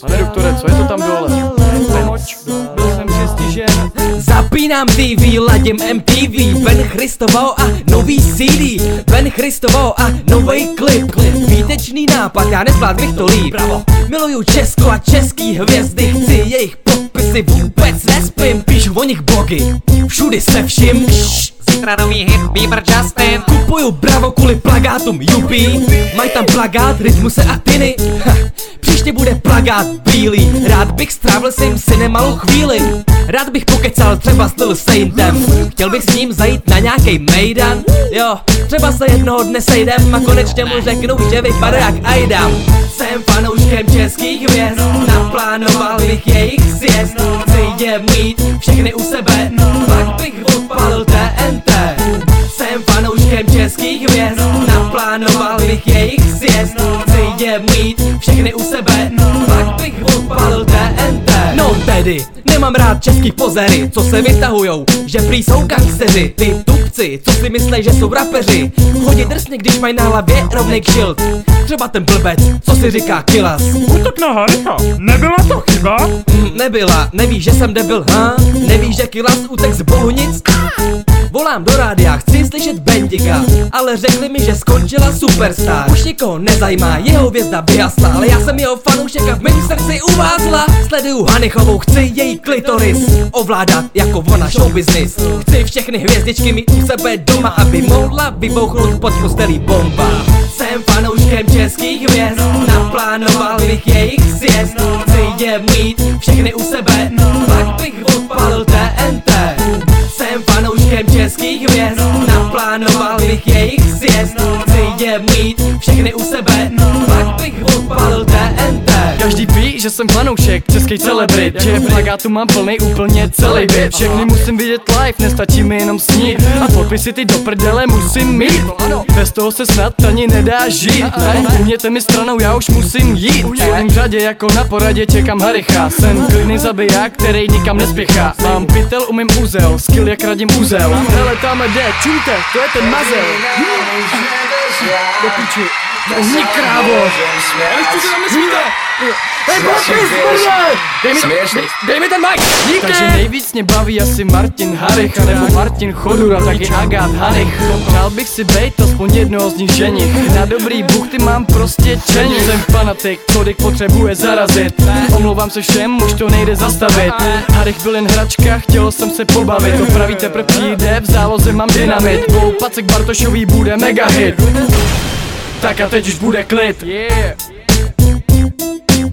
Pane doktore, co je to tam dole? Pomoč, byl jsem přestižen. Zapínám TV, ladím MTV Ben Christovo a nový CD Ben Christovo a nový klip. Výtečný nápad, já nezvlád bych to líp. Bravo. Miluju Česko a český hvězdy. Chci jejich podpisy, vůbec nespím. Píšu o nich blogy, všudy se vším Zítra nový hit Bieber Justin. Kupuju bravo kvůli plagátům Yupi Mají tam plagát, rytmuse a tiny ha, Příště bude plagát bílý. Rád bych strávil s jim synem malou chvíli. Rád bych pokecal třeba s Lil Saintem Chtěl bych s ním zajít na nějaký mejdan. Jo, třeba se jednoho dne sejdem A konečně mu řeknu, že vypadá jak Aidam Jsem fanouškem českých hvězd. Naplánoval bych jejich sjezd. Chci je mít všechny u sebe. Pak bych odpalil TNT Jsem fanouškem českých hvězd. Naplánoval bych jejich sjezd. Chci je mít všechny u sebe tedy, nemám rád český pozery Co se vytahujou, že prý jsou gangsteři. Ty tupci, co si myslej, že jsou rapeři? Chodí drsně, když mají na hlavě rovnej kšilt Třeba ten blbec, co si říká kilas. Útok na Haricha, nebyla to chyba? Nebyla, nevíš, že jsem debil, ha? Nevíš, že kilas utek z Bohunic? Volám do rádia, chci slyšet Bendika Ale řekli mi, že skončila superstar. Už nikoho nezajímá, jeho hvězda vyhasla Ale já jsem jeho fanoušek a v mém srdci uvázla. Sleduju Hanichovou, chci její klitoris. Ovládat jako ona show business. Chci všechny hvězdičky mít u sebe doma Aby mohla vybouchnout pod postelí bomba. Jsem fanouškem českých hvězd. Naplánoval bych jejich sjezd. Chci je mít všechny u sebe. Pak bych odpalil TNT jsem fanouškem českých hvězd. Naplánoval bych jejich ví, že jsem fanoušek český celebrit. Že plagátu mám plný úplně celý byt. Všechny musím vidět live, nestačí mi jenom snít. A podpisy ty do prdele musím mít. Bez toho se snad ani nedá žít. Uměte mi stranou, já už musím jít. V řadě jako na poradě, čekám Haricha Jsem klidný zabiják, který nikam nespěchá. Mám pytel, umím úzel, skill jak radím úzel Hele, tam jde, čumte, to je ten mazel. Do piči, krávo. Ještě se tam nesmíte Dej mi, ten mic! Díky! Takže nejvíc mě baví asi Martin Harich Nebo Martin Chodura, taky Agát Hanich Přál bych si bejt aspoň jednoho z nich ženich. Na dobrý buchty mám prostě čení Jsem fanatik, kolik potřebuje zarazit. Omlouvám se všem, už to nejde zastavit. Harich byl jen hračka, chtěl jsem se pobavit. To pravý teprve přijde, v záloze mám dynamit. Dvou pacek Bartošový bude mega hit. Tak a teď už bude klid. Yeah Thank you.